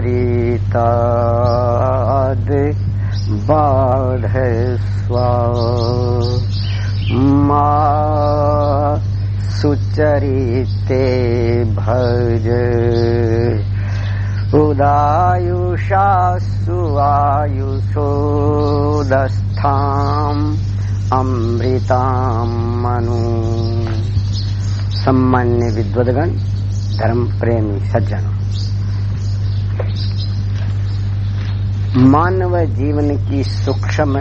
सुचरिताद बाढ़ स्वा सुचरिते भज। उदायुषा सुवायुषोदस्थाम् अमृताम मनु। सम्मान्य विद्वदगण धर्म प्रेमी सज्जन। मानव जीवन की सूक्ष्म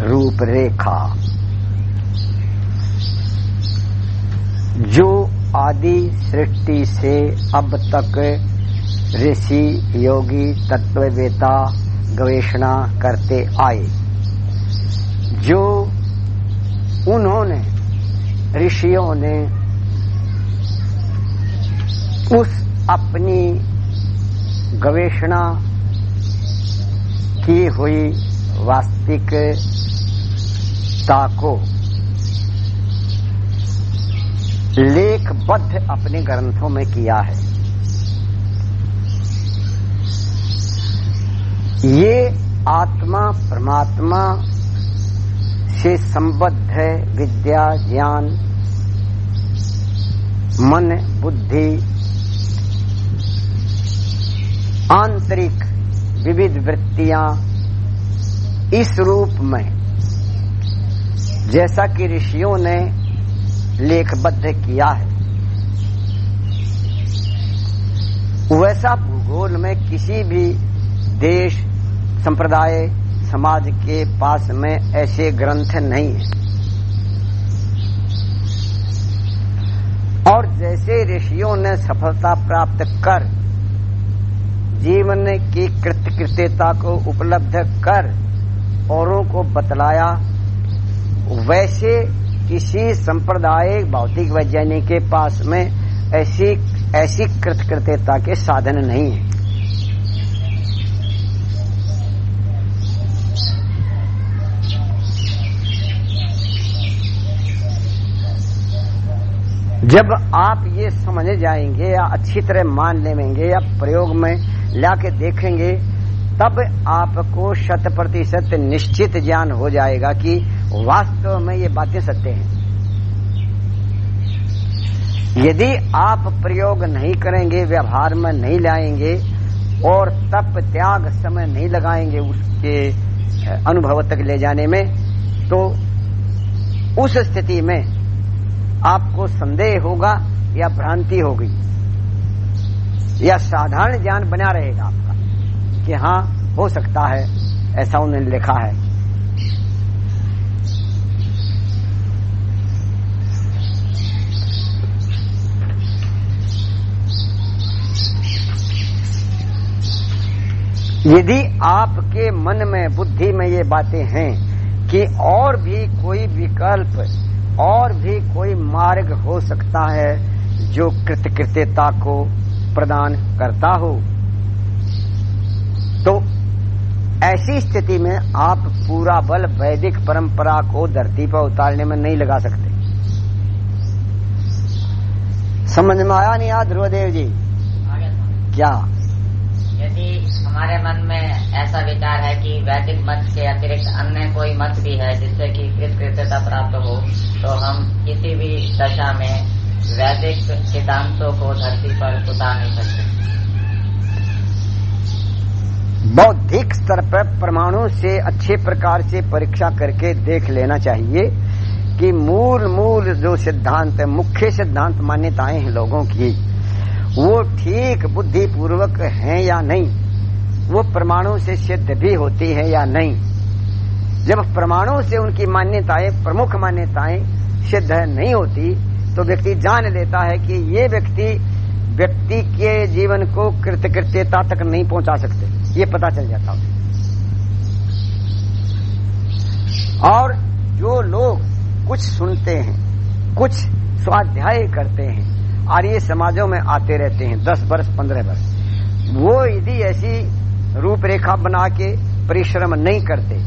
रूपरेखा। जो आदि सृष्टि से अब तक ऋषि, योगी, तत्ववेता, गवेषणा करते आए, जो उन्होंने, ऋषियों ने उस अपनी गवेषणा की हुई वास्तविकता को लेखबद्ध अपने ग्रंथों में किया है। ये आत्मा परमात्मा से संबद्ध है, विद्या, ज्ञान, मन, बुद्धि, आंतरिक विविध वृत्तियाँ इस रूप में, जैसा कि ऋषियों ने लेखबद्ध किया है। वैसा भूगोल में किसी भी देश, संप्रदाय, समाज के पास में ऐसे ग्रंथ नहीं है। और जैसे ऋषियों ने सफलता प्राप्त कर जीवन की कृतकृत्यता को उपलब्ध कर औरों को बतलाया, वैसे किसी संप्रदाय भौतिक वैज्ञानिक के पास में ऐसी ऐसी कृतकृत्यता के साधन नहीं है। जब आप ये समझ जाएँगे या अच्छी तरह मान लेंगे या प्रयोग में लाके देखेंगे, तब आपको शत प्रतिशत निश्चित ज्ञान हो जाएगा कि वास्तव में ये बातें सत्य हैं। यदि आप प्रयोग नहीं करेंगे, व्यवहार में नहीं लाएँगे, और तप त्याग समय नहीं लगाएँगे उसके अनुभव तक ले जाने में तो उस स्थिति में आपको संदेह होगा या भ्रांति होगी। या साधारण ज्ञान बना रहेगा आपका कि हाँ हो सकता है, ऐसा उन्होंने लिखा है। यदि आपके मन में, बुद्धि में ये बातें हैं कि और भी कोई विकल्प, और भी कोई मार्ग हो सकता है जो कृतकृत्यता को प्रदान करता हो। तो ऐसी स्थिति में आप पूरा बल वैदिक परंपरा को धरती पर उतारने में नहीं लगा सकते। समझ में आया नहीं आज ध्रुवदेव जी? क्या? यदि हमारे मन में ऐसा विचार है कि वैदिक मत के अतिरिक्त अन्य कोई मत भी है जिससे कि कृतकृत्यता प्राप्त हो तो हम किसी भी दशा में वैदिक सिद्धांतों को धरती पर उतार नहीं सकते। बौद्धिक स्तर पर परमाणु से अच्छे प्रकार से परीक्षा करके देख लेना चाहिए कि मूल मूल जो सिद्धांत, मुख्य सिद्धांत मान्यताएँ हैं लोगों की, वो ठीक बुद्धि पूर्वक हैं या नहीं? वो परमाणु से सिद्ध भी होती है या नहीं? जब परमाणु से उनकी मान्यताएँ, प्रमुख मान्यताएँ सिद्ध नहीं होती तो व्यक्ति जान लेता है कि ये व्यक्ति व्यक्ति के जीवन को कृतकृत्यता तक नहीं पहुँचा सकते। ये पता चल जाता है। और जो लोग कुछ सुनते हैं, कुछ स्वाध्याय करते हैं आर्य समाजों में आते रहते हैं, दस वर्ष, पंद्रह वर्ष, वो यदि ऐसी रूपरेखा बना के परिश्रम नहीं करते,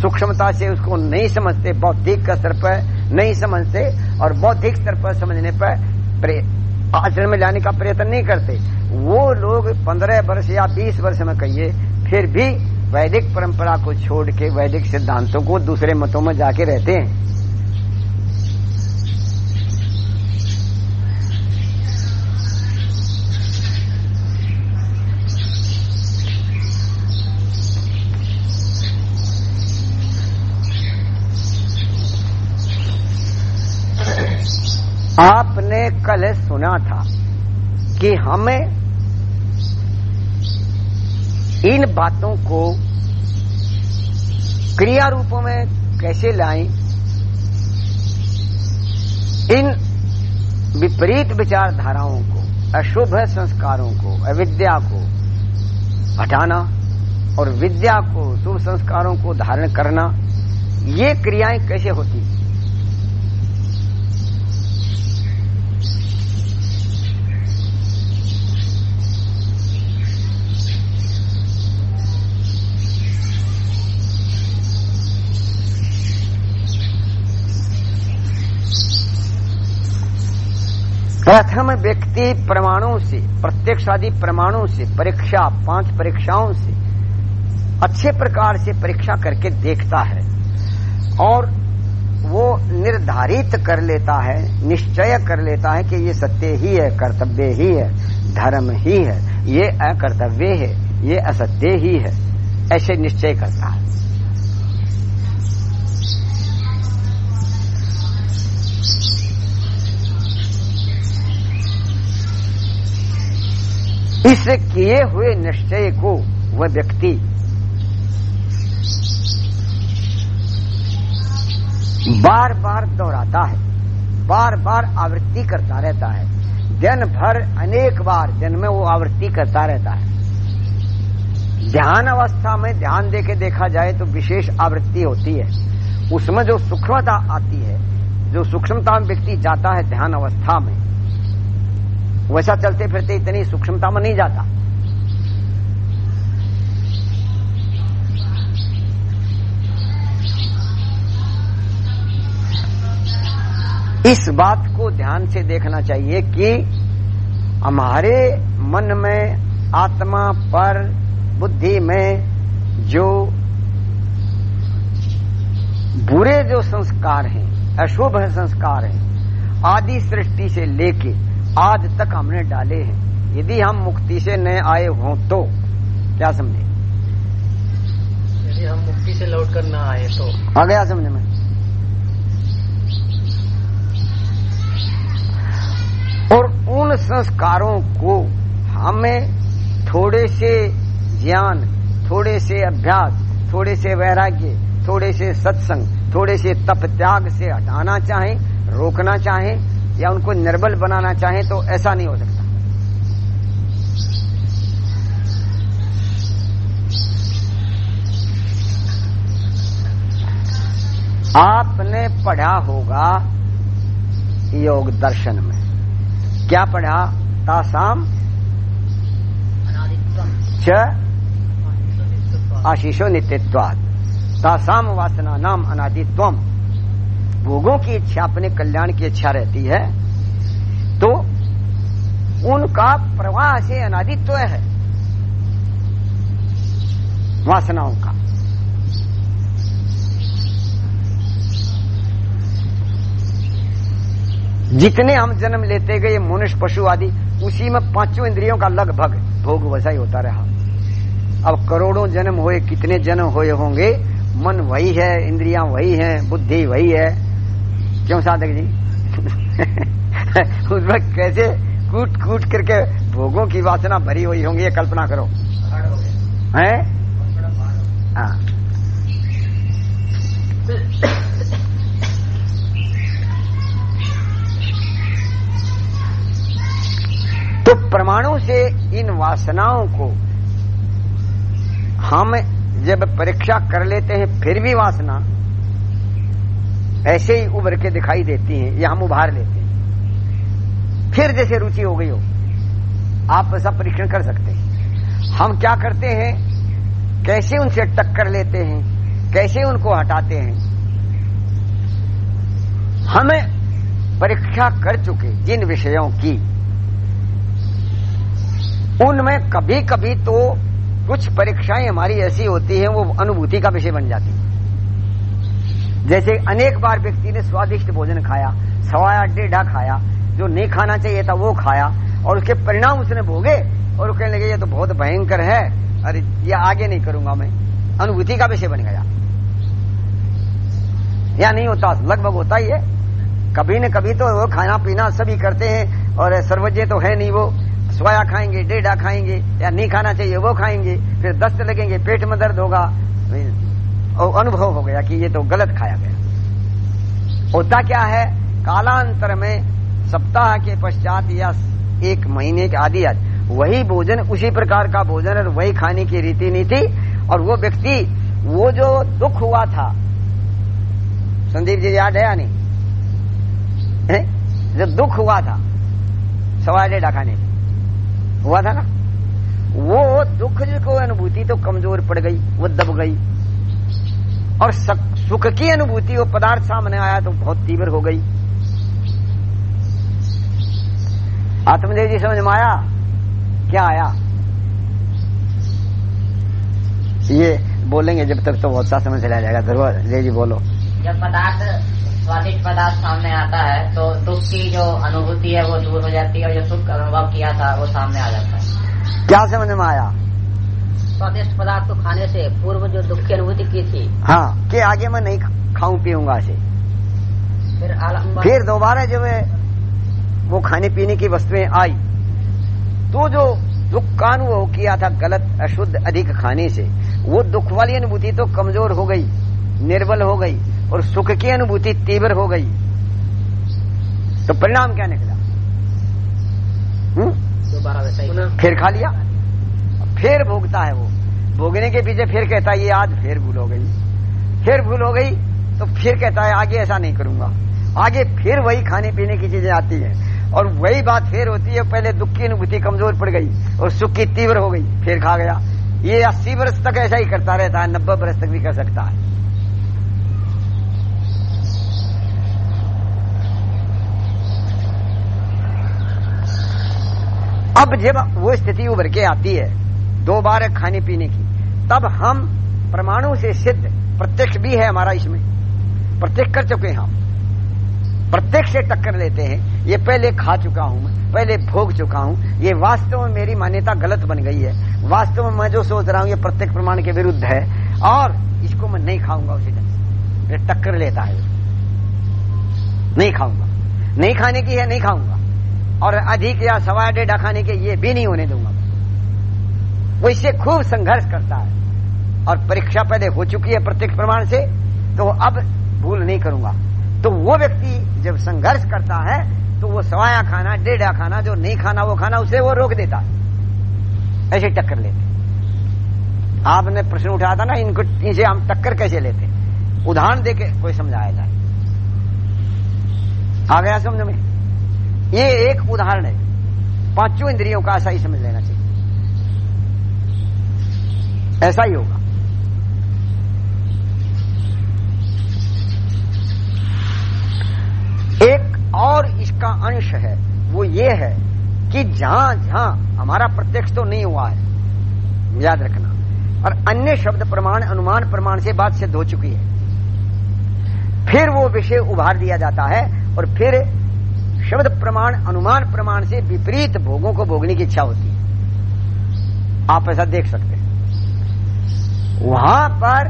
सूक्ष्मता से उसको नहीं समझते, बौद्धिक स्तर पर नहीं समझते और बौद्धिक स्तर पर समझने पर आचरण में लाने का प्रयत्न नहीं करते। वो लोग पंद्रह वर्ष या बीस वर्ष में कहिए, फिर भी वैदिक परंपरा को छोड़ के वैदिक सिद्धांतों को दूसरे मतों में जाके रहते हैं। आपने कल सुना था कि हमें इन बातों को क्रिया रूपों में कैसे लाएँ? इन विपरीत विचारधाराओं को, अशुभ संस्कारों को, अविद्या को हटाना और विद्या को शुभ संस्कारों को धारण करना, ये क्रियाएँ कैसे होती प्रथम व्यक्ति प्रमाणों से प्रत्यक्ष आदि प्रमाणों से, परीक्षा, पाँच परीक्षाओं से, अच्छे प्रकार से परीक्षा करके देखता है और वो निर्धारित कर लेता है, निश्चय कर लेता है कि ये सत्य ही है, कर्तव्य ही है, धर्म ही है, ये अकर्तव्य है, ये असत्य ही है, ऐसे निश्चय करता है। इस किए हुए निश्चय को वह व्यक्ति बार बार दोहराता है बार बार आवृत्ति करता रहता है। दिन भर अनेक बार दिन में वो आवृत्ति करता रहता है। ध्यान अवस्था में ध्यान देके देखा जाए तो विशेष आवृत्ति होती है। उसमें जो सूक्ष्मता आती है, जो सूक्ष्मता में व्यक्ति जाता है ध्यान अवस्था में वैसा चलते फिरते इतनी सूक्ष्मता में नहीं जाता। इस बात को ध्यान से देखना चाहिए कि हमारे मन में, आत्मा पर, बुद्धि में जो बुरे जो संस्कार हैं, अशुभ संस्कार हैं, आदि सृष्टि से लेके आज तक हमने डाले हैं। यदि हम मुक्ति से न आए हों तो क्या समझे? यदि हम मुक्ति से लौट कर न आए तो। आ गया समझ में? और उन संस्कारों को हमें थोड़े से ज्ञान थोड़े से अभ्यास थोड़े से वैराग्य थोड़े से सत्संग थोड़े से तप त्याग से हटाना चाहें रोकना चाहें या उनको निर्बल बनाना चाहें तो ऐसा नहीं हो सकता। आपने पढ़ा होगा योग दर्शन में। क्या पढ़ा? तासाम? च? आशीषो नित्यत्वाद तासाम वासना नाम अनादित्वम। भोगों की इच्छा, अपने कल्याण की इच्छा रहती है तो उनका प्रवाह से अनादित्व है। वासनाओं का। जितने हम जन्म लेते गए मनुष्य, पशु आदि, उसी में पाँचों इंद्रियों का लगभग भोग वैसा ही होता रहा। अब करोड़ों जन्म हुए, कितने जन्म हुए होंगे, मन वही है, इंद्रियाँ वही हैं, बुद्धि वही है क्यों साधक जी? उसमें कैसे कूट कूट करके भोगों की वासना भरी हुई होंगी, ये कल्पना करो। है? हाँ। तो प्रमाणों से इन वासनाओं को हम जब परीक्षा कर लेते हैं, फिर भी वासना ऐसे ही उभर के दिखाई देती हैं, या हम उभार लेते हैं। फिर जैसे रुचि हो गई हो, आप ऐसा परीक्षण कर सकते हैं। हम क्या करते हैं? कैसे उनसे टक्कर लेते हैं? कैसे उनको हटाते हैं? हमें परीक्षा कर चुके जिन विषयों की, उनमें कभी कभी तो कुछ परीक्षाएँ हमारी ऐसी होती हैं, वो अनुभूति का विषय बन जाती है। जैसे अनेक बार व्यक्ति ने स्वादिष्ट भोजन खाया, सवाया डेढ़ा खाया, जो नहीं खाना चाहिए था वो खाया, और उसके परिणाम उसने भोगे, और कहने लगे, ये तो बहुत भयंकर है, अरे ये आगे नहीं करूँगा मैं। अनुभूति का विषय बन गया। या नहीं होता, लगभग होता ही है। कभी न कभी तो वो खाना पीना सभी करते हैं, और सर्वज्ञ तो है नहीं वो। सोया खाएँगे डेढ़ा खाएँगे, या नहीं खाना चाहिए वो खाएँगे, फिर दस्त लगेंगे, पेट में दर्द होगा। अनुभव हो गया कि ये तो गलत खाया गया। होता क्या है? कालांतर में सप्ताह के पश्चात या एक महीने के आदि आज वही भोजन, उसी प्रकार का भोजन और वही खाने की रीति नीति और वो व्यक्ति, वो जो दुख हुआ था। संदीप जी, याद है या नहीं? है? जो दुख हुआ था सवा डेढ़ा खाने हुआ था ना? वो दुख को अनुभूति तो कमज़ोर पड़ गई, वो दब गई। और सुख की अनुभूति वो पदार्थ सामने आया तो बहुत तीव्र हो गई। आत्मदेव जी समझ में आया? क्या आया? ये बोलेंगे जब तक तो बहुत सा समझ चला जाएगा। ध्रुव जय जी बोलो। जब पदार्थ स्वादिष्ट पदार्थ सामने आता है तो दुख की जो अनुभूति है वो दूर हो जाती है और जो सुख अनुभव किया था वो सामने आ जाता है। क्या समझ में आया? स्वादिष्ट पदार्थ को खाने से पूर्व जो दुख की अनुभूति की थी हाँ कि आगे मैं नहीं खाऊं पीऊँगा से फिर फिर दोबारा जब वो खाने पीने की वस्तुएँ आई तो जो दुख का अनुभव किया था गलत अशुद्ध अधिक खाने से वो दुख वाली अनुभूति तो कमज़ोर हो गई निर्बल हो गई और सुख की अनुभूति तीव्र हो गई। तो परिणाम क्या निकला? दोबारा वैसा ही फिर खा लिया? फिर भोगता है वो। भोगने के पीछे फिर कहता है, ये आज फिर भूल हो गई। फिर भूल हो गई तो फिर कहता है, आगे ऐसा नहीं करूँगा। आगे फिर वही खाने पीने की चीज़ें आती है। और वही बात फिर होती है, पहले दुख की अनुभूति कमज़ोर पड़ गई, और सुख की तीव्र हो गई, फिर खा गया। ये अस्सी वर्ष तक ऐसा ही करता रहता है, नब्बे वर्ष तक भी कर सकता है। अब जब वो स्थिति उभर के आती है दो बार खाने पीने की। तब हम परमाणु से सिद्ध, प्रत्यक्ष भी है हमारा इसमें। प्रत्यक्ष कर चुके हैं हम। प्रत्यक्ष से टक्कर लेते हैं, ये पहले खा चुका हूँ पहले भोग चुका हूँ, ये वास्तव में मेरी मान्यता गलत बन गई है। वास्तव में मैं जो सोच रहा हूँ, ये प्रत्यक्ष प्रमाण के विरुद्ध है, और इसको मैं नहीं खाऊँगा उसी ढंग से। टक्कर लेता है। नहीं खाऊँगा। नहीं खाने की है, नहीं खाऊँगा। और अधिक या सवा डेढ़ा खाने के ये भी नहीं होने दूँगा। वो इससे खूब संघर्ष करता है। और परीक्षा पहले हो चुकी है प्रत्यक्ष प्रमाण से तो अब भूल नहीं करूँगा। तो वो व्यक्ति जब संघर्ष करता है तो वो सवाया खाना, डेढ़ा खाना, जो नहीं खाना वो खाना, उसे वो रोक देता। ऐसे टक्कर लेते। आपने प्रश्न उठाया था ना, इनको इनसे हम टक्कर कैसे लेते? उदाहरण देके कोई समझाया जाए आ गया समझ में। ये एक उदाहरण है। पाँचों इंद्रियों का ऐसा ही समझ लेना चाहिए। ऐसा ही होगा। एक और इसका अंश है, वो ये है कि जहाँ जहाँ हमारा प्रत्यक्ष तो नहीं हुआ है, याद रखना। और अन्य शब्द प्रमाण, अनुमान प्रमाण से बात सिद्ध हो चुकी है। फिर वो विषय उभार दिया जाता है और फिर शब्द प्रमाण, अनुमान प्रमाण से विपरीत भोगों को भोगने की इच्छा होती है। आप ऐसा देख सकते हैं। वहाँ पर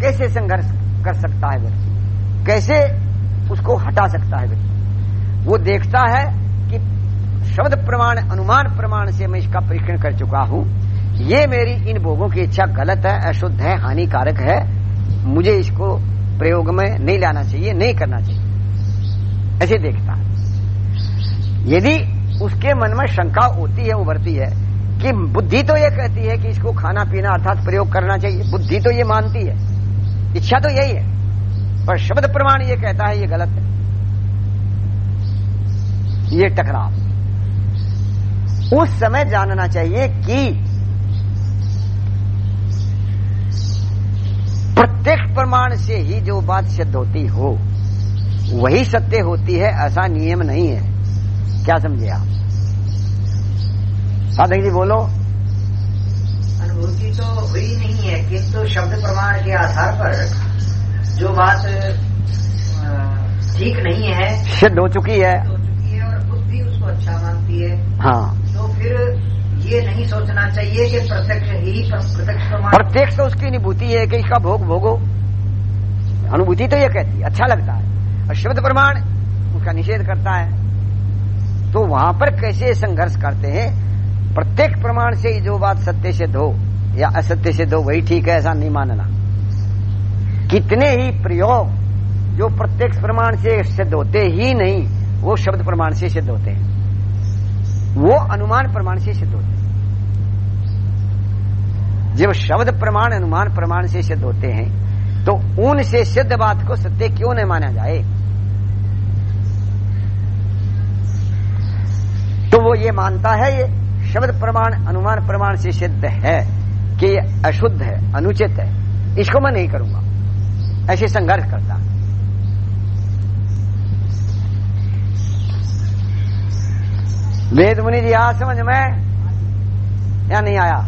कैसे संघर्ष कर सकता है व्यक्ति? कैसे उसको हटा सकता है व्यक्ति? वो देखता है कि शब्द प्रमाण, अनुमान प्रमाण से मैं इसका परीक्षण कर चुका हूँ। ये मेरी इन भोगों की इच्छा गलत है, अशुद्ध है, हानिकारक है। मुझे इसको प्रयोग में नहीं लाना चाहिए, नहीं करना चाहिए। ऐसे देखता यदि उसके मन में शंका होती है, उभरती है कि बुद्धि तो ये कहती है कि इसको खाना पीना अर्थात प्रयोग करना चाहिए। बुद्धि तो ये मानती है। इच्छा तो यही है। पर शब्द प्रमाण ये कहता है, ये गलत है। ये टकराव। उस समय जानना चाहिए कि प्रत्यक्ष प्रमाण से ही जो बात सिद्ध होती हो, वही सत्य होती है, ऐसा नियम नहीं है। क्या समझे आप? साधक जी बोलो। अनुभूति तो हुई नहीं है किंतु शब्द प्रमाण के आधार पर जो बात ठीक नहीं है सिद्ध हो चुकी है। हो चुकी है और बुद्धि उसको अच्छा मानती है हाँ। तो फिर ये नहीं सोचना चाहिए कि प्रत्यक्ष ही प्रत्यक्ष प्रमाण। प्रत्यक्ष तो उसकी अनुभूति है कि इसका भोग भोगो। अनुभूति तो ये कहती है अच्छा लगता है। और शब्द प्रमाण उसका निषेध करता है। तो वहाँ पर कैसे संघर्ष करते हैं? प्रत्येक प्रमाण से जो बात सत्य सिद्ध हो या असत्य सिद्ध हो, वही ठीक है, ऐसा नहीं मानना। कितने ही प्रयोग जो प्रत्यक्ष प्रमाण से सिद्ध होते ही नहीं, वो शब्द प्रमाण से सिद्ध होते हैं। वो अनुमान प्रमाण से सिद्ध होते जब शब्द प्रमाण, अनुमान प्रमाण से सिद्ध होते हैं तो उनसे सिद्ध बात को सत्य क्यों नहीं माना जाए? तो वो ये मानता है ये। शब्द प्रमाण, अनुमान प्रमाण से सिद्ध है कि ये अशुद्ध है, अनुचित है। इसको मैं नहीं करूँगा। ऐसे संघर्ष करता वेद मुनि जी आ समझ में या नहीं आया?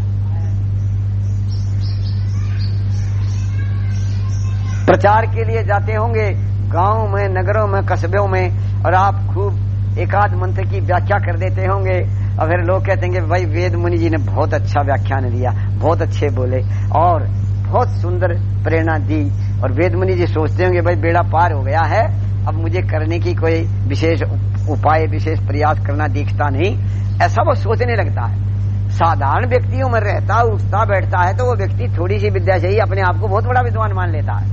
प्रचार के लिए जाते होंगे गाँव में, नगरों में, कस्बों में, और आप खूब एकाध मंत्र की व्याख्या कर देते होंगे। और फिर लोग कहते हैं कि भाई वेद मुनि जी ने बहुत अच्छा व्याख्यान दिया, बहुत अच्छे बोले और बहुत सुंदर प्रेरणा दी। और वेद मुनि जी सोचते होंगे, भाई बेड़ा पार हो गया है, अब मुझे करने की कोई विशेष उपाय, विशेष प्रयास करना दिखता नहीं। ऐसा वो सोचने लगता है। साधारण व्यक्तियों में रहता, उठता, बैठता है तो वो व्यक्ति थोड़ी सी विद्या से ही अपने आप को बहुत बड़ा विद्वान मान लेता है।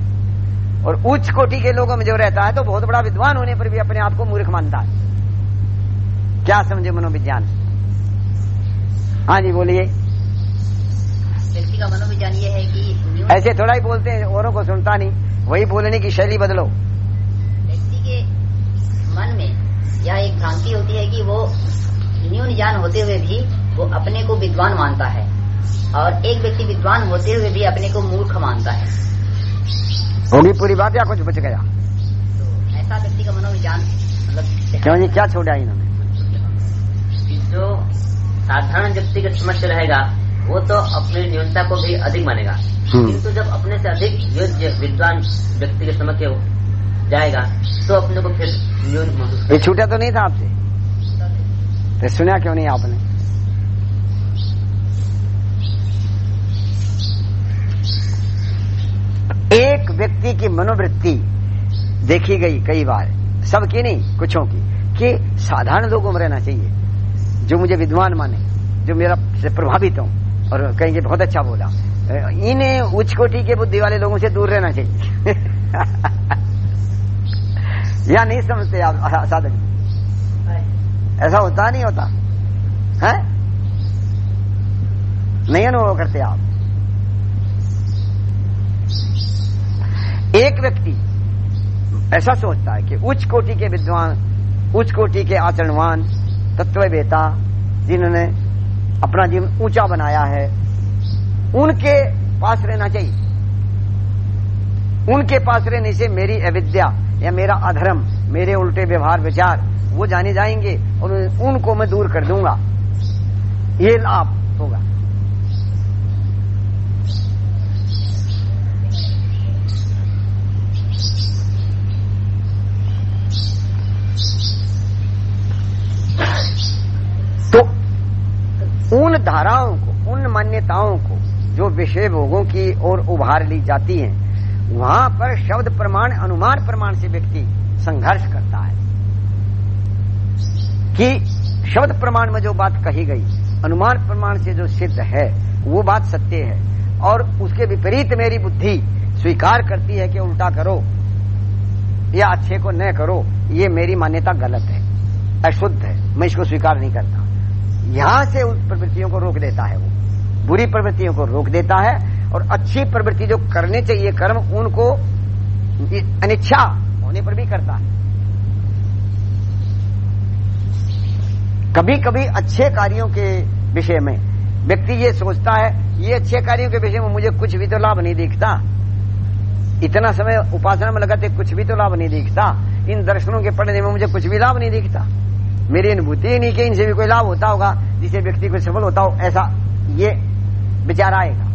और उच्च कोटि के लोगों में जो रहता है तो बहुत बड़ा विद्वान होने पर भी अपने आप को मूर्ख मानता है। क्या समझे मनोविज्ञान? हाँ जी बोलिए। व्यक्ति का मनोविज्ञान ये है कि ऐसे थोड़ा ही बोलते हैं औरों को सुनता नहीं। वही बोलने की शैली बदलो। व्यक्ति के मन में यह एक भ्रांति होती है कि वो न्यून ज्ञान होते हुए भी वो अपने को विद्वान मानता है और एक व्यक्ति विद्वान होते हुए भी अपने को मूर्ख मानता है। होगी पूरी बात या कुछ बच गया? तो ऐसा व्यक्ति का मनोविज्ञान मतलब क्यों जी क्या छोड़ा इन्होंने? साधारण व्यक्ति के समक्ष रहेगा वो तो अपनी न्यूनता को भी अधिक मानेगा। हम्म। किंतु जब अपने से अधिक योग्य विद्वान व्यक्ति के समक्ष जाएगा तो अपने को फिर न्यून महसूस छूटा तो नहीं था आपसे? तो सुना क्यों नहीं आपने? एक व्यक्ति की मनोवृत्ति देखी गई कई बार सबकी नहीं कुछों की कि साधारण लोगों में रहना चाहिए। जो मुझे विद्वान माने, जो मेरा से प्रभावित हो, और कहेंगे बहुत अच्छा बोला। इन्हें उच्च कोटि के बुद्धि वाले लोगों से दूर रहना चाहिए। या नहीं समझते आप साधक ऐसा होता नहीं होता? है? नहीं अनुभव करते आप। एक व्यक्ति ऐसा सोचता है कि उच्च कोटि के विद्वान उच्च कोटि के आचरणवान तत्ववेता, जिन्होंने अपना जीवन ऊँचा बनाया है, उनके पास रहना चाहिए। उनके पास रहने से मेरी अविद्या या मेरा अधर्म, मेरे उल्टे व्यवहार, विचार, वो जाने जाएँगे और उनको मैं दूर कर दूँगा। ये लाभ होगा तो उन धाराओं को उन मान्यताओं को, जो विषय भोगों की ओर उभार ली जाती है, वहाँ पर शब्द प्रमाण, अनुमान प्रमाण से व्यक्ति संघर्ष करता है। कि शब्द प्रमाण में जो बात कही गई, अनुमान प्रमाण से जो सिद्ध है, वो बात सत्य है, और उसके विपरीत मेरी बुद्धि स्वीकार करती है कि उल्टा करो, या अच्छे को न करो, ये मेरी मान्यता गलत है, अशुद्ध है, मैं इसको स्वीकार नहीं करता। यहाँ से उस प्रवृत्तियों को रोक देता है वो। बुरी प्रवृत्तियों को रोक देता है और अच्छी प्रवृत्ति जो करने चाहिए कर्म, उनको अनिच्छा होने पर भी करता है। कभी कभी अच्छे कार्यों के विषय में व्यक्ति ये सोचता है, ये अच्छे कार्यों के विषय में मुझे कुछ भी तो लाभ नहीं दिखता। इतना समय उपासना में लगाते कुछ भी तो लाभ नहीं दिखता। इन दर्शनों के पढ़ने में मुझे कुछ भी लाभ नहीं दिखता। मेरी अनुभूति नहीं कि इनसे भी कोई लाभ होता होगा जिसे व्यक्ति को सफल होता हो, ऐसा ये विचार आएगा।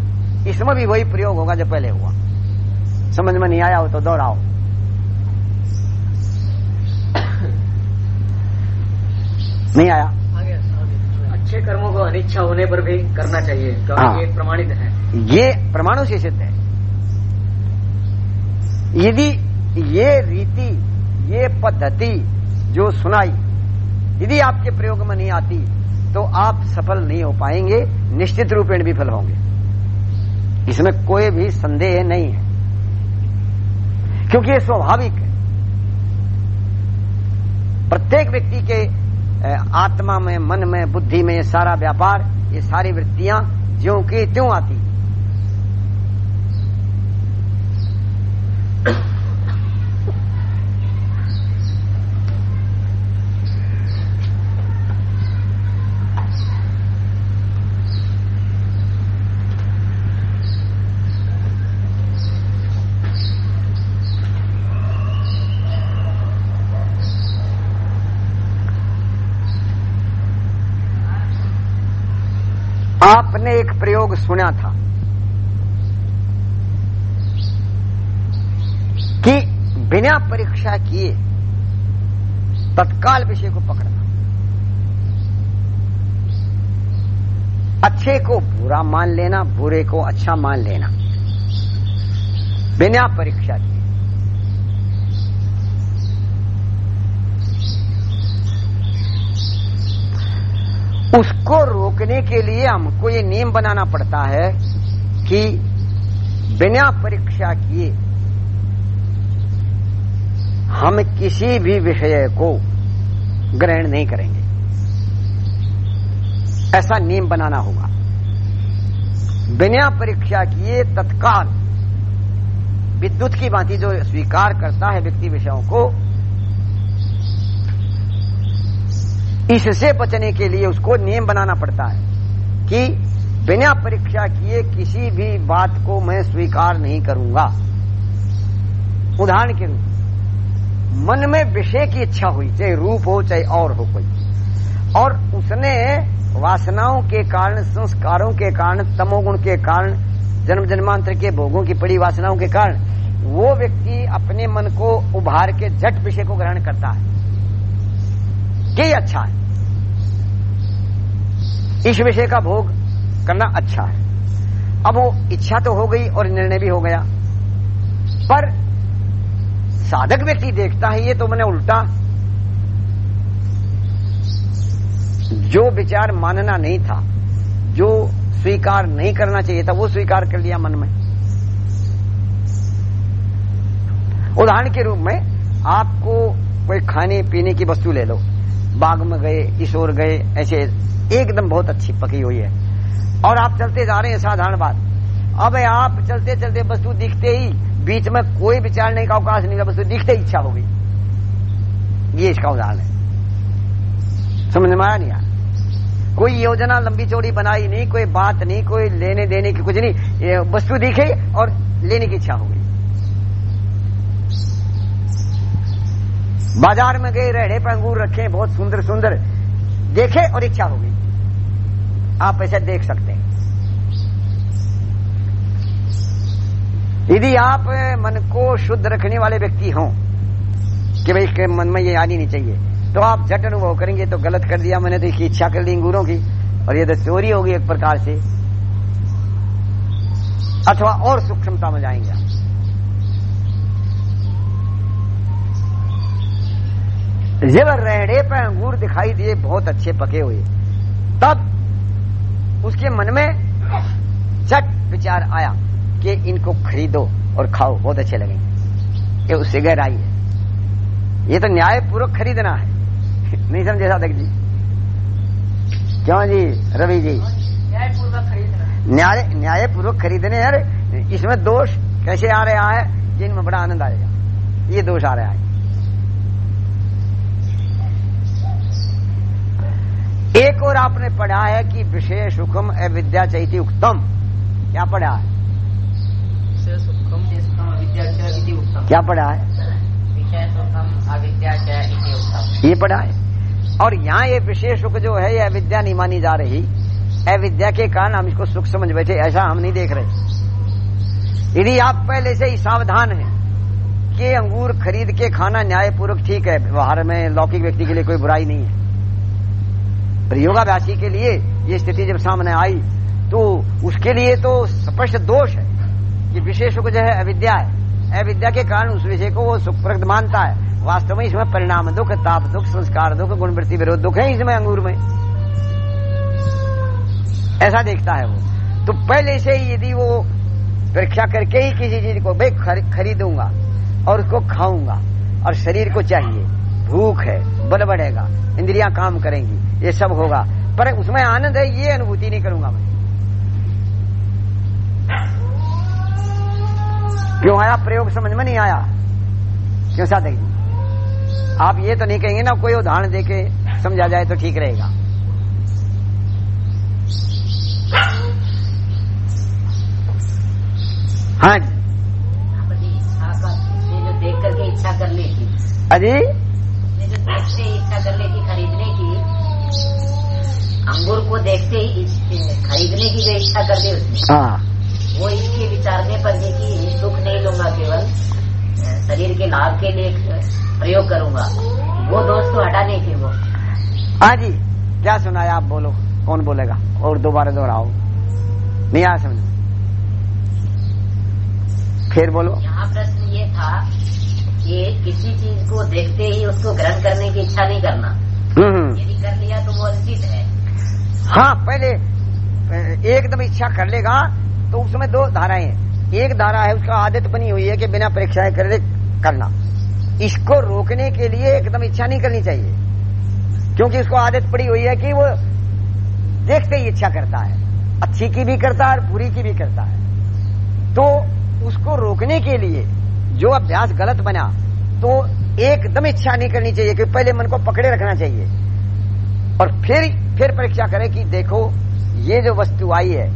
इसमें भी वही प्रयोग होगा जो पहले हुआ। समझ में नहीं आया हो तो दोहराओ। नहीं आया? अच्छे कर्मों को अनिच्छा होने पर भी करना चाहिए हाँ। क्योंकि ये प्रमाणित है। ये प्रमाणों से सिद्ध है। यदि ये रीति ये पद्धति जो सुनाई यदि आपके प्रयोग में नहीं आती तो आप सफल नहीं हो पाएँगे, निश्चित रूपेण विफल होंगे। इसमें कोई भी संदेह नहीं है। क्योंकि ये स्वाभाविक है। प्रत्येक व्यक्ति के आत्मा में, मन में, बुद्धि में सारा व्यापार, ये सारी वृत्तियाँ ज्यो की त्यों आती हैं। आपने एक प्रयोग सुना था कि बिना परीक्षा किए तत्काल विषय को पकड़ना। अच्छे को बुरा मान लेना, बुरे को अच्छा मान लेना। बिना परीक्षा किए उसको रोकने के लिए हमको ये नियम बनाना पड़ता है कि बिना परीक्षा किए हम किसी भी विषय को ग्रहण नहीं करेंगे। ऐसा नियम बनाना होगा। बिना परीक्षा किए तत्काल विद्युत की भांति जो स्वीकार करता है व्यक्ति विषयों को इससे बचने के लिए उसको नियम बनाना पड़ता है कि बिना परीक्षा किए किसी भी बात को मैं स्वीकार नहीं करूँगा। उदाहरण के रूप, मन में विषय की इच्छा हुई, चाहे रूप हो, चाहे और हो कोई, और उसने वासनाओं के कारण, संस्कारों के कारण, तमोगुण के कारण, जन्म जन्मांतर के भोगों की पड़ी वासनाओं के कारण, वो व्यक्ति अपने मन को उभार के झट विषय को ग्रहण करता है। कि अच्छा है। इस विषय का भोग करना अच्छा है। अब वो इच्छा तो हो गई और निर्णय भी हो गया। पर साधक व्यक्ति देखता है, ये तो मैंने उल्टा। जो विचार मानना नहीं था, जो स्वीकार नहीं करना चाहिए था, वो स्वीकार कर लिया मन में। उदाहरण के रूप में आपको कोई खाने पीने की वस्तु ले लो। बाग में गए, किशोर गए, ऐसे एकदम बहुत अच्छी पकी हुई है। और आप चलते जा रहे हैं, साधारण बात। अब आप चलते चलते वस्तु दिखते ही बीच में कोई विचार नहीं का अवकाश नहीं वस्तु दिखते इच्छा हो गई। ये इसका उदाहरण है। समझ में आया नहीं यार? कोई योजना लंबी चौड़ी बनाई नहीं, कोई बात नहीं, कोई लेने देने की कुछ नहीं। वस्तु दिखे और लेने की इच्छा हो गई। बाज़ार में गए रेढ़े पे अंगूर रखे, बहुत सुंदर सुंदर देखे और इच्छा हो गई। आप ऐसे देख सकते हैं। यदि आप मन को शुद्ध रखने वाले व्यक्ति हों, कि भाई मन में ये आनी नहीं चाहिए तो आप झट अनुभव करेंगे तो गलत कर दिया, मैंने तो इसकी इच्छा कर ली अंगूरों की, और ये तो चोरी होगी एक प्रकार से। अथवा और सूक्ष्मता में जाएँगे जब रेड़े पे अंगूर दिखाई दिए, बहुत अच्छे पके हुए। तब उसके मन में चट विचार आया कि इनको खरीदो और खाओ बहुत अच्छे लगेंगे। ये उससे गहराई है। ये तो न्याय पूर्वक खरीदना है। नहीं समझे साधक जी? क्यों जी रवि जी? न्याय न्याय पूर्वक खरीदने यार इसमें दोष कैसे आ रहा है? जिनमें बड़ा आनंद आएगा। ये दोष आ रहा है। एक और आपने पढ़ा है कि विषय सुखम अविद्या चैती उत्तम क्या पढ़ा है? क्या पढ़ा है? ये पढ़ा है। और यहाँ ये विशेष सुख जो है ये अविद्या नहीं मानी जा रही। अविद्या के कारण हम इसको सुख समझ बैठे ऐसा हम नहीं देख रहे। यदि आप पहले से ही सावधान हैं कि अंगूर खरीद के खाना न्यायपूर्वक ठीक है व्यवहार में लौकिक व्यक्ति के लिए कोई बुराई नहीं है। पर योगाभ्यासी के लिए ये स्थिति जब सामने आई तो उसके लिए तो स्पष्ट दोष है कि विशेष जो है अविद्या है। अविद्या के कारण उस विषय को वो सुखप्रद मानता है। वास्तव में इसमें परिणाम दुख ताप दुख संस्कार दुख गुणवृत्ति विरोध दुख है इसमें अंगूर में। ऐसा देखता है वो। तो पहले से ही यदि वो परीक्षा करके ही किसी चीज़ को भाई खर, खरीदूँगा और उसको खाऊँगा और शरीर को चाहिए भूख है बल बढ़ेगा इंद्रियाँ काम करेंगी ये सब होगा। पर उसमें आनंद है ये अनुभूति नहीं करूँगा मैं। क्यों आया? प्रयोग समझ में नहीं आया। क्यों साधक जी आप ये तो नहीं कहेंगे ना कोई उदाहरण देके समझा जाए तो ठीक रहेगा। हाँ जी। अजी देखते इच्छा कर ली थी। खरीदने अंगूर को देखते ही खरीदने की जो इच्छा कर दी उसने। हाँ। वो इसके विचारने पर कि सुख नहीं लूँगा केवल शरीर के लाभ के लिए प्रयोग करूँगा। वो दोष तो हटा नहीं थे वो। हाँ जी क्या सुनाया आप बोलो कौन बोलेगा? और दोबारा दोहराओ। नहीं आया समझ फिर बोलो। यहाँ प्रश्न ये था कि किसी चीज़ को देखते ही उसको ग्रहण करने की इच्छा नहीं करना। हम्म, यदि कर लिया तो वो अनुचित है। हाँ पहले एकदम इच्छा कर लेगा तो उसमें दो धाराएँ हैं। एक धारा है, उसका आदत बनी हुई है कि बिना परीक्षाएँ कर करना। इसको रोकने के लिए एकदम इच्छा नहीं करनी चाहिए। क्योंकि उसको आदत पड़ी हुई है कि वो देखते ही इच्छा करता है। अच्छी की भी करता है और बुरी की भी करता है। तो उसको रोकने के लिए जो अभ्यास गलत बना तो एकदम इच्छा नहीं करनी चाहिए कि पहले मन को पकड़े रखना चाहिए। और फिर फिर परीक्षा करें कि देखो, ये जो वस्तु आई है,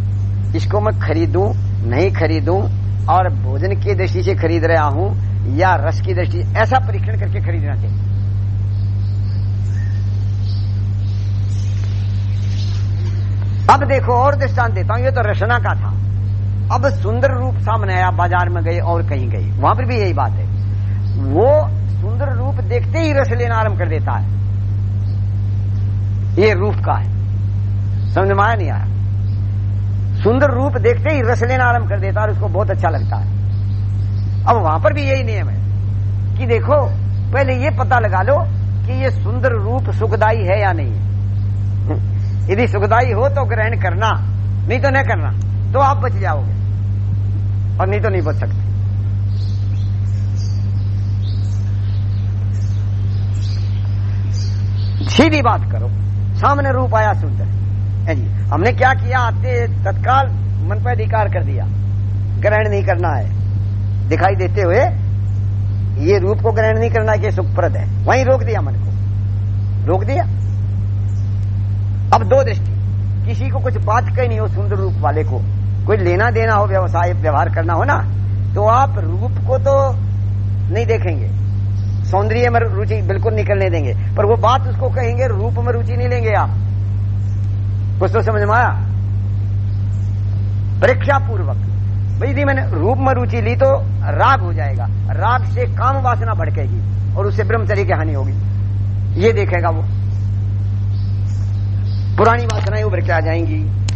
इसको मैं खरीदूं, नहीं खरीदूं, और भोजन की दृष्टि से खरीद रहा हूँ, या रस की दृष्टि, ऐसा परीक्षण करके खरीदना चाहिए। अब देखो, और दृष्टांत देता हूँ, ये तो रचना का था। अब सुंदर रूप सामने आया, बाज़ार में गए और कहीं गई वहाँ पर भी यही बात है। वो सुंदर रूप देखते ही रस लेना आरंभ कर देता है। ये रूप का है। समझ में आया नहीं आया? सुंदर रूप देखते ही रस लेना आरंभ कर देता है और उसको बहुत अच्छा लगता है। अब वहाँ पर भी यही नियम है कि देखो, पहले ये पता लगा लो कि ये सुंदर रूप सुखदाई है या नहीं है। यदि सुखदाई हो तो ग्रहण करना, नहीं तो न करना तो आप बच जाओगे। और नहीं तो नहीं बच सकते। सीधी बात करो। सामने रूप आया सुंदर। है जी, हमने क्या किया? आते तत्काल मन पर अधिकार कर दिया। ग्रहण नहीं करना है। दिखाई देते हुए ये रूप को ग्रहण नहीं करना कि सुखप्रद है। वहीं रोक दिया मन को। रोक दिया? अब दो दृष्टि। किसी को कुछ बात कही नहीं हो सुंदर रूप वाले को, कोई लेना देना हो, व्यवसाय, व्यवहार करना हो ना तो आप रूप को तो नहीं देखेंगे। सौंदर्य में रुचि बिल्कुल निकलने देंगे। पर वो बात उसको कहेंगे, रूप में रुचि नहीं लेंगे आप। कुछ तो समझ में आया? परीक्षा पूर्वक भाई, यदि मैंने रूप में रुचि ली तो राग हो जाएगा। राग से काम वासना भड़केगी और उससे ब्रह्मचर्य की हानि होगी। ये देखेगा वो। पुरानी वासनाएँ उभर के आ जाएँगी।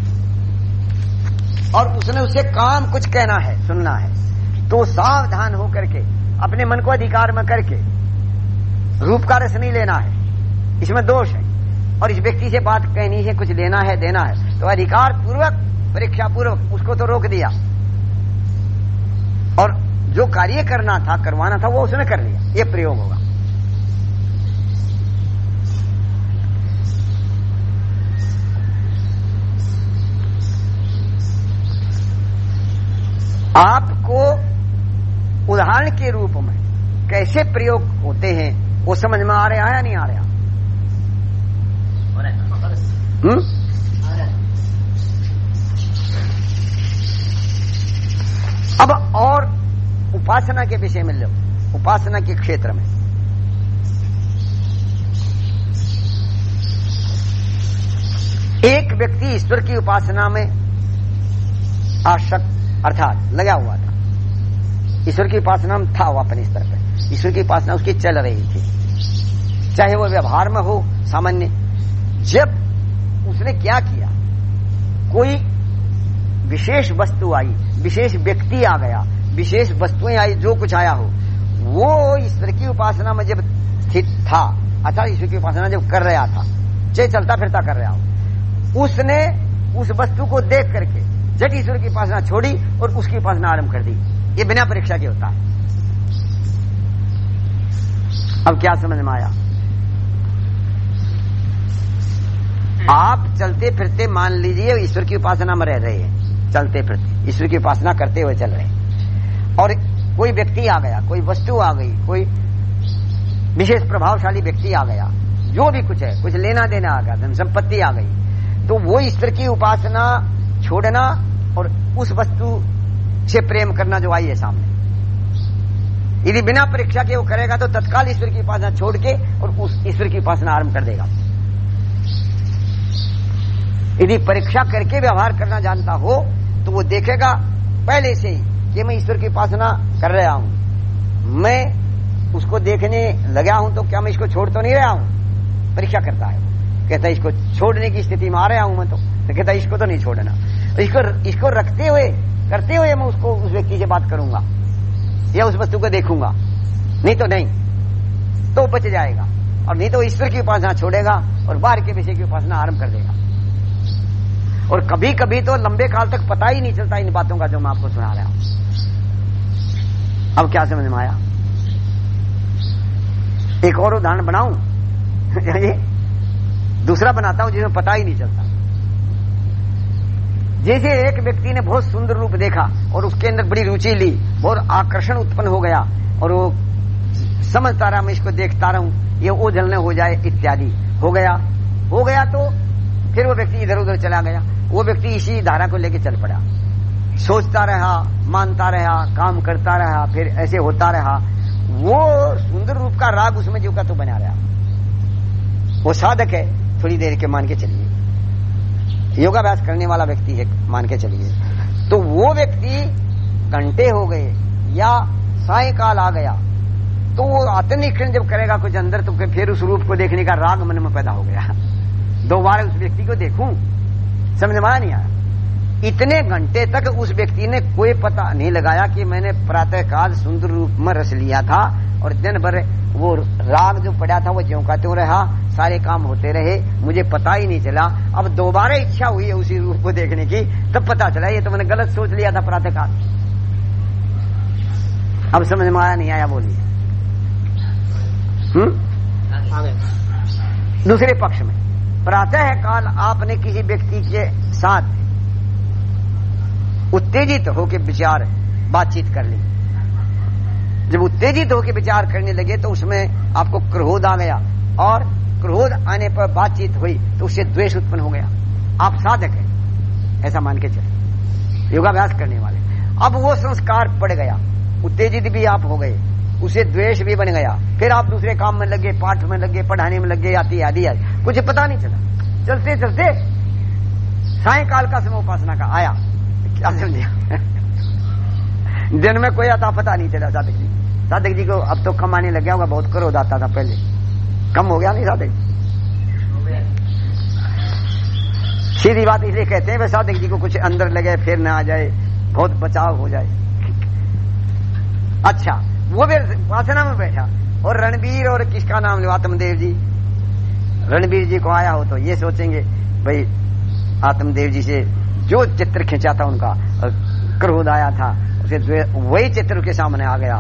और उसने उससे काम कुछ कहना है, सुनना है। तो सावधान होकर के, अपने मन को अधिकार में करके रूप का रस नहीं लेना है। इसमें दोष है। और इस व्यक्ति से बात कहनी है, कुछ लेना है, देना है। तो अधिकार पूर्वक परीक्षा पूर्वक उसको तो रोक दिया। और जो कार्य करना था, करवाना था, वो उसने कर लिया। ये प्रयोग होगा। आपको उदाहरण के रूप में कैसे प्रयोग होते हैं वो समझ में आ रहा है या नहीं आ रहा? अब और उपासना के विषय में लो, उपासना के क्षेत्र में। एक व्यक्ति ईश्वर की उपासना में आशक्त, अर्थात लगा हुआ था। ईश्वर की उपासना में था वो अपने स्तर पर ईश्वर की उपासना उसकी चल रही थी। चाहे वो व्यवहार में हो, सामान्य। जब उसने क्या किया, कोई विशेष वस्तु आई, विशेष व्यक्ति आ गया, विशेष वस्तुएँ आई, जो कुछ आया हो, वो ईश्वर की उपासना में जब स्थित था, अर्थात ईश्वर की उपासना जब कर रहा था, चाहे चलता फिरता कर रहा हो, उसने उस वस्तु को देख करके, जट ईश्वर की उपासना छोड़ी और उसकी उपासना आरंभ कर दी। ये बिना परीक्षा के होता है। अब क्या समझ में आया? आप चलते फिरते मान लीजिए ईश्वर की उपासना में रह रहे हैं। चलते फिरते ईश्वर की उपासना करते हुए चल रहे हैं। और कोई व्यक्ति आ गया कोई वस्तु आ गई कोई विशेष प्रभावशाली व्यक्ति आ गया जो भी कुछ है कुछ लेना देना आ गया धन संपत्ति आ गई तो वो ईश्वर की उपासना छोड़ना और उस वस्तु से प्रेम करना जो आई है सामने। यदि बिना परीक्षा के वो करेगा तो तत्काल ईश्वर की उपासना छोड़ के और उस ईश्वर की उपासना आरंभ कर देगा। यदि परीक्षा करके व्यवहार करना जानता हो तो वो देखेगा पहले से ही कि मैं ईश्वर की उपासना कर रहा हूँ। मैं उसको देखने लगा हूँ तो क्या मैं इसको छोड़ तो नहीं रहा हूँ? परीक्षा करता है। कहता है इसको छोड़ने की स्थिति में आ रहा हूँ मैं तो, तो कहता इसको तो नहीं छोड़ना। इसको इसको रखते हुए करते हुए मैं उसको उस व्यक्ति से बात करूँगा। या उस वस्तु को देखूँगा। नहीं तो नहीं तो बच जाएगा। और नहीं तो ईश्वर की उपासना छोड़ेगा और बाहर के विषय की उपासना आरंभ कर देगा। और कभी कभी तो लंबे काल तक पता ही नहीं चलता इन बातों का जो मैं आपको सुना रहा हूँ। अब क्या समझ में आया? एक और उदाहरण बनाऊ? दूसरा बनाता हूँ जिसमें पता ही नहीं चलता। जैसे एक व्यक्ति ने बहुत सुंदर रूप देखा और उसके अंदर बड़ी रुचि ली, बहुत आकर्षण उत्पन्न हो गया और वो समझता रहा, मैं इसको देखता रहूँ ये ओ जलने हो जाए इत्यादि। हो गया? हो गया तो फिर वो व्यक्ति इधर उधर चला गया। वो व्यक्ति इसी धारा को लेकर चल पड़ा। सोचता रहा, मानता रहा, काम करता रहा, फिर ऐसे होता रहा। वो सुंदर रूप का राग उसमें जो का तो बना रहा। वो साधक है, थोड़ी देर के मान के चलिए। योगाभ्यास करने वाला व्यक्ति है, मान के चलिए। तो वो व्यक्ति घंटे हो गए या सायकाल आ गया तो वो आत्मनिरीक्षण जब करेगा कुछ अंदर तो फिर उस रूप को देखने का राग मन में पैदा हो गया। दो बार उस व्यक्ति को देखूँ, समझ में नहीं आया? इतने घंटे तक उस व्यक्ति ने कोई पता नहीं लगाया कि मैंने प्रातः काल सुंदर रूप में रस लिया था और दिन भर वो राग जो पड़ा था वो ज्यो का त्यों रहा। सारे काम होते रहे मुझे पता ही नहीं चला। अब दोबारा इच्छा हुई है उसी रूप को देखने की तब पता चला ये तो मैंने गलत सोच लिया था प्रातः काल अब समझ में आया नहीं आया बोलिए। हम्म? दूसरे पक्ष में। प्रातः काल आपने किसी व्यक्ति के साथ उत्तेजित होकर विचार बातचीत कर ली। जब उत्तेजित होकर विचार करने लगे तो उसमें आपको क्रोध आ गया। और क्रोध आने पर बातचीत हुई तो उससे द्वेष उत्पन्न हो गया। आप साधक है, ऐसा मान के चले। योगाभ्यास करने वाले। अब वो संस्कार पड़ गया। उत्तेजित भी आप हो गए। उसे द्वेष भी बन गया। फिर आप दूसरे काम में लगे, पाठ में लगे, पढ़ाने में लगे आती आदि आदि। कुछ पता नहीं चला। चलते चलते सायकाल का समय उपासना का आया। क्या समझे दिन में कोई आता पता नहीं चला साधक जी। साधक जी को अब तो कम आने लग गया होगा, बहुत क्रोध आता था पहले। कम हो गया नहीं साधक जी सीधी बात इसलिए कहते हैं, वे साधक जी को कुछ अंदर लगे फिर ना आ जाए, बहुत बचाव हो जाए। अच्छा वो भी वासना में बैठा। और रणबीर और किसका नाम लो आत्मदेव जी? रणबीर जी को आया हो तो ये सोचेंगे, भाई, आत्मदेव जी से जो चित्र खींचा था उनका क्रोध आया था। उसे वही चित्र उसके सामने आ गया।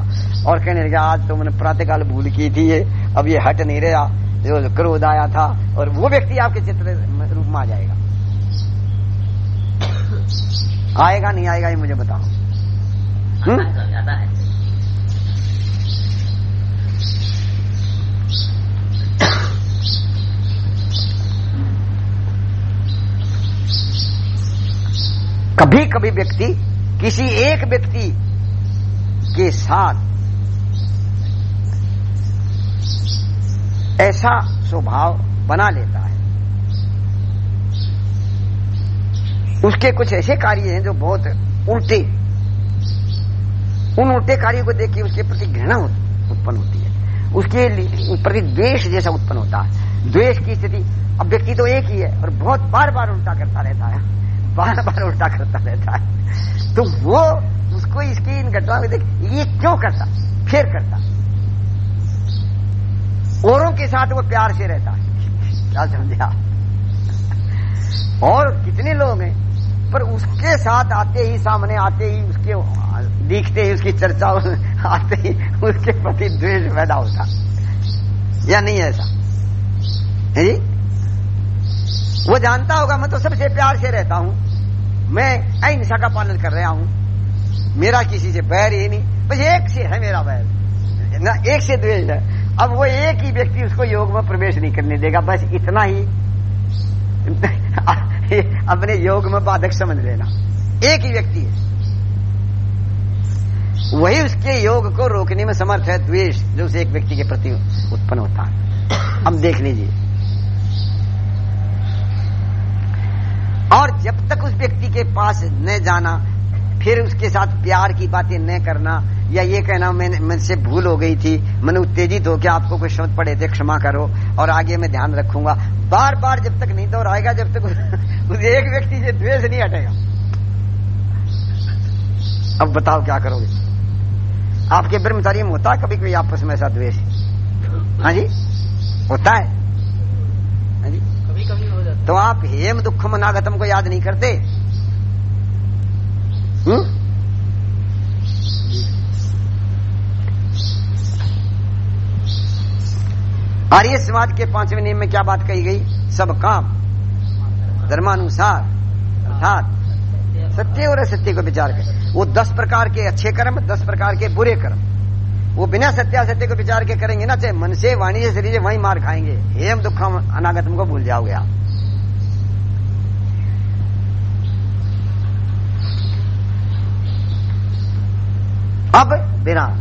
और कहने लगा, आज तो मैंने प्रातःकाल भूल की थी ये। अब ये हट नहीं रहा। जो क्रोध आया था, और वो व्यक्ति आपके चित्र रूप में आ जाएगा। आएगा, नहीं आएगा, ये मुझे बताओ। कभी कभी व्यक्ति किसी एक व्यक्ति के साथ ऐसा स्वभाव बना लेता है। उसके कुछ ऐसे कार्य हैं जो बहुत उल्टे। उन उल्टे कार्यों को देख के उसके प्रति घृणा उत्पन्न होती है। उसके प्रति द्वेष जैसा उत्पन्न होता है। द्वेष की स्थिति अब व्यक्ति तो एक ही है और बहुत बार बार उल्टा करता रहता है। बार बार उल्टा करता रहता है। तो वो उसको इसकी इन घटनाओं में देख, ये क्यों करता? फिर करता। औरों के साथ वो प्यार से रहता है। क्या समझे आप? और कितने लोग हैं, पर उसके साथ आते ही, सामने आते ही, उसके, दिखते ही, उसकी चर्चा, आते ही, उसके प्रति द्वेष पैदा होता। या नहीं ऐसा? है जी? वो जानता होगा, मैं तो सबसे प्यार से रहता हूँ। मैं अहिंसा का पालन कर रहा हूँ। मेरा किसी से बैर ही नहीं। बस एक से है मेरा बैर। ना, एक से द्वेष है। अब वो एक ही व्यक्ति उसको योग में प्रवेश नहीं करने देगा। बस इतना ही। अपने योग में बाधक समझ लेना। एक ही व्यक्ति है। वही उसके योग को रोकने में समर्थ है। द्वेष, जो उसे एक व्यक्ति के प्रति उत्पन्न होता है। अब देख लीजिए। और जब तक उस व्यक्ति के पास न जाना, फिर उसके साथ प्यार की बातें न करना, या ये कहना मैंने, मुझसे भूल हो गई थी, मैंने उत्तेजित हो क्या आपको कोई शब्द पड़े थे, क्षमा करो, और आगे मैं ध्यान रखूँगा। बार बार जब तक नहीं दोहराएगा, जब तक उस एक व्यक्ति से द्वेष नहीं हटेगा। अब बताओ क्या करोगे? आपके ब्रह्मचारी में होता है कभी कभी आपस में ऐसा द्वेष? हाँ जी? होता है हाँ जी कभी कभी हो जाता तो आप हेम दुखम अनागतम को याद नहीं करते? हम्म? आर्य समाज के पाँचवें नियम में क्या बात कही गई? सब काम, धर्मानुसार, अर्थात सत्य और असत्य को विचार कर। वो दस प्रकार के अच्छे कर्म, दस प्रकार के बुरे कर्म। वो बिना सत्यासत्य को विचार के करेंगे ना, चाहे मन से, वाणी से, शरीर वही मार खाएँगे। हेम दुखम अनागतम को भूल जाओगे आप। अब विराम